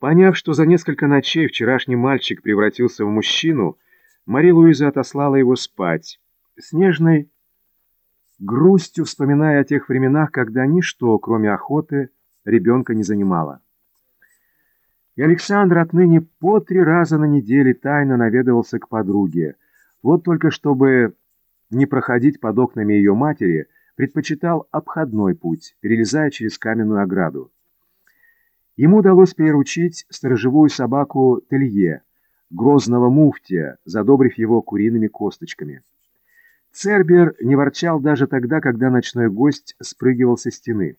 Поняв, что за несколько ночей вчерашний мальчик превратился в мужчину, Мари Луиза отослала его спать, с нежной грустью вспоминая о тех временах, когда ничто, кроме охоты, ребенка не занимало. И Александр отныне по три раза на неделю тайно наведывался к подруге, вот только чтобы не проходить под окнами ее матери, предпочитал обходной путь, перелезая через каменную ограду. Ему удалось переручить сторожевую собаку Телье, грозного муфтия, задобрив его куриными косточками. Цербер не ворчал даже тогда, когда ночной гость спрыгивал со стены.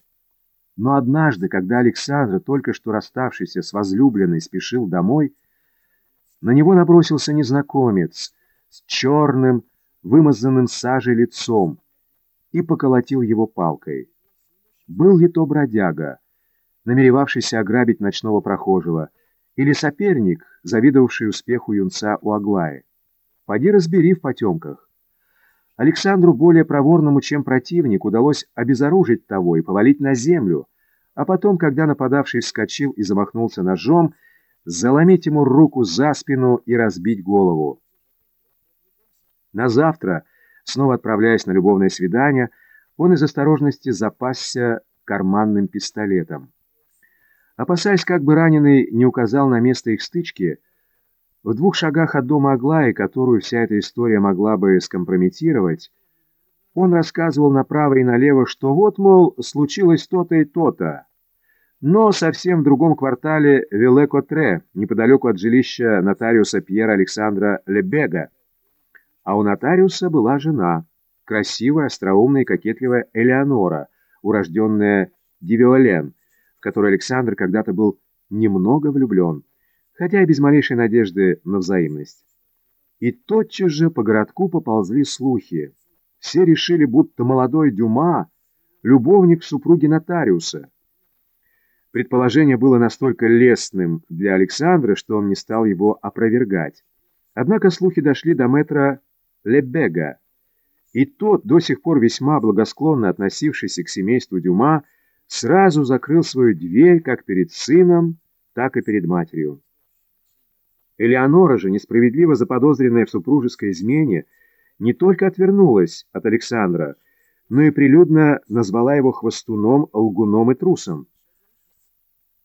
Но однажды, когда Александр, только что расставшийся с возлюбленной, спешил домой, на него набросился незнакомец с черным, вымазанным сажей лицом и поколотил его палкой. Был ли то бродяга, намеревавшийся ограбить ночного прохожего, или соперник, завидовавший успеху юнца у Аглаи? Поди разбери в потемках. Александру, более проворному, чем противник, удалось обезоружить того и повалить на землю, а потом, когда нападавший вскочил и замахнулся ножом, заломить ему руку за спину и разбить голову. На завтра, снова отправляясь на любовное свидание, он из осторожности запасся карманным пистолетом. Опасаясь, как бы раненый не указал на место их стычки, в двух шагах от дома Аглаи, которую вся эта история могла бы скомпрометировать, он рассказывал направо и налево, что вот, мол, случилось то-то и то-то, но совсем в другом квартале Вилекотре, неподалеку от жилища нотариуса Пьера Александра Лебега. А у нотариуса была жена, красивая, остроумная и кокетливая Элеонора, урожденная Дивиолен, в которой Александр когда-то был немного влюблен, хотя и без малейшей надежды на взаимность. И тотчас же по городку поползли слухи. Все решили, будто молодой Дюма — любовник супруги нотариуса. Предположение было настолько лестным для Александра, что он не стал его опровергать. Однако слухи дошли до мэтра Лебега, и тот, до сих пор весьма благосклонно относившийся к семейству Дюма, сразу закрыл свою дверь как перед сыном, так и перед матерью. Элеонора же, несправедливо заподозренная в супружеской измене, не только отвернулась от Александра, но и прилюдно назвала его хвостуном, лгуном и трусом.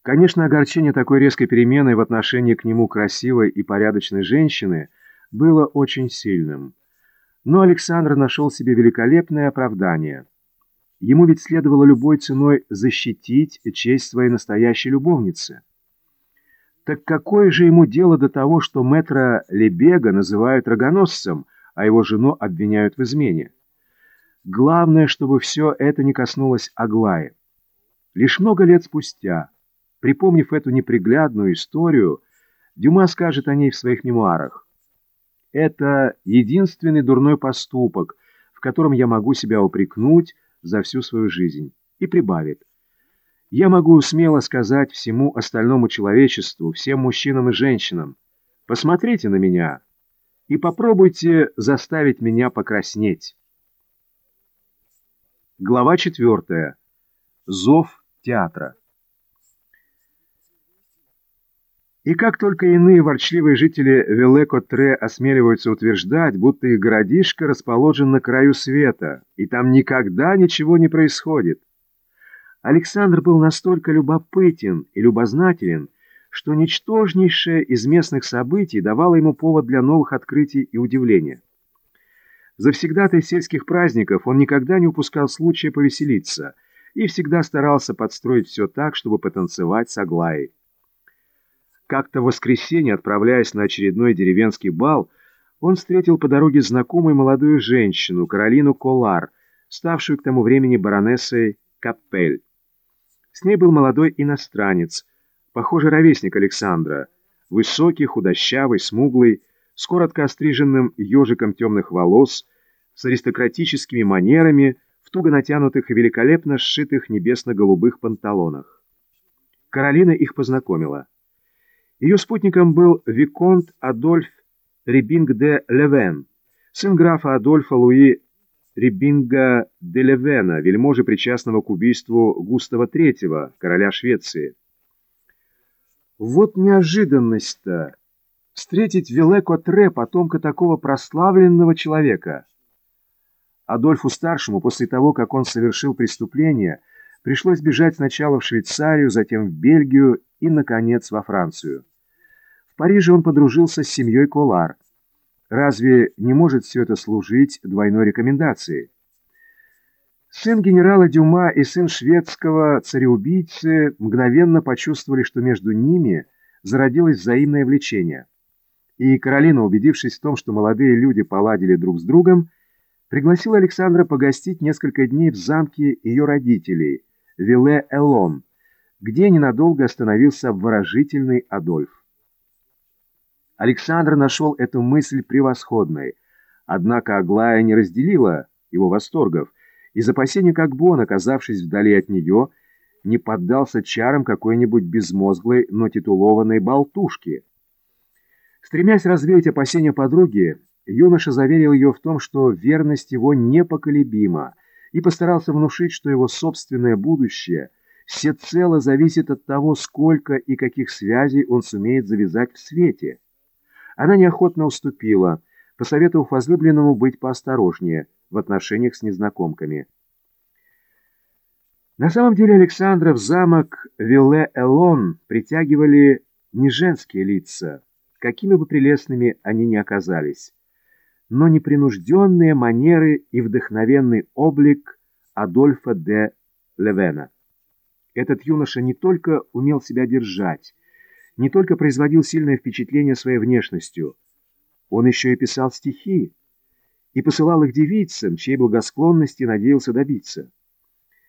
Конечно, огорчение такой резкой перемены в отношении к нему красивой и порядочной женщины было очень сильным. Но Александр нашел себе великолепное оправдание – Ему ведь следовало любой ценой защитить честь своей настоящей любовницы. Так какое же ему дело до того, что мэтра Лебега называют рогоносцем, а его жену обвиняют в измене? Главное, чтобы все это не коснулось Аглаи. Лишь много лет спустя, припомнив эту неприглядную историю, Дюма скажет о ней в своих мемуарах. «Это единственный дурной поступок, в котором я могу себя упрекнуть, за всю свою жизнь. И прибавит. Я могу смело сказать всему остальному человечеству, всем мужчинам и женщинам, посмотрите на меня и попробуйте заставить меня покраснеть. Глава четвертая. Зов театра. И как только иные ворчливые жители Велеко-Тре осмеливаются утверждать, будто их городишко расположен на краю света, и там никогда ничего не происходит. Александр был настолько любопытен и любознателен, что ничтожнейшее из местных событий давало ему повод для новых открытий и удивления. Завсегдатай сельских праздников он никогда не упускал случая повеселиться и всегда старался подстроить все так, чтобы потанцевать с Аглаей. Как-то в воскресенье, отправляясь на очередной деревенский бал, он встретил по дороге знакомую молодую женщину, Каролину Колар, ставшую к тому времени баронессой Капель. С ней был молодой иностранец, похожий ровесник Александра, высокий, худощавый, смуглый, с коротко остриженным ежиком темных волос, с аристократическими манерами, в туго натянутых и великолепно сшитых небесно-голубых панталонах. Каролина их познакомила. Ее спутником был Виконт Адольф Рибинг де Левен, сын графа Адольфа Луи Рибинга де Левена, вельможи, причастного к убийству Густава III, короля Швеции. Вот неожиданность-то! Встретить Велеко Тре, потомка такого прославленного человека. Адольфу-старшему, после того, как он совершил преступление, пришлось бежать сначала в Швейцарию, затем в Бельгию и, наконец, во Францию. В Париже он подружился с семьей Колар. Разве не может все это служить двойной рекомендацией? Сын генерала Дюма и сын шведского цареубийцы мгновенно почувствовали, что между ними зародилось взаимное влечение. И Каролина, убедившись в том, что молодые люди поладили друг с другом, пригласила Александра погостить несколько дней в замке ее родителей, Вилле-Элон, где ненадолго остановился обворожительный Адольф. Александр нашел эту мысль превосходной, однако Аглая не разделила его восторгов, из опасения, как бы он, оказавшись вдали от нее, не поддался чарам какой-нибудь безмозглой, но титулованной болтушки. Стремясь развеять опасения подруги, юноша заверил ее в том, что верность его непоколебима, и постарался внушить, что его собственное будущее всецело зависит от того, сколько и каких связей он сумеет завязать в свете. Она неохотно уступила, посоветовав возлюбленному быть поосторожнее – в отношениях с незнакомками. На самом деле Александра в замок Вилле-Элон притягивали не женские лица, какими бы прелестными они ни оказались, но непринужденные манеры и вдохновенный облик Адольфа де Левена. Этот юноша не только умел себя держать, не только производил сильное впечатление своей внешностью, он еще и писал стихи, и посылал их девицам, чьей благосклонности надеялся добиться.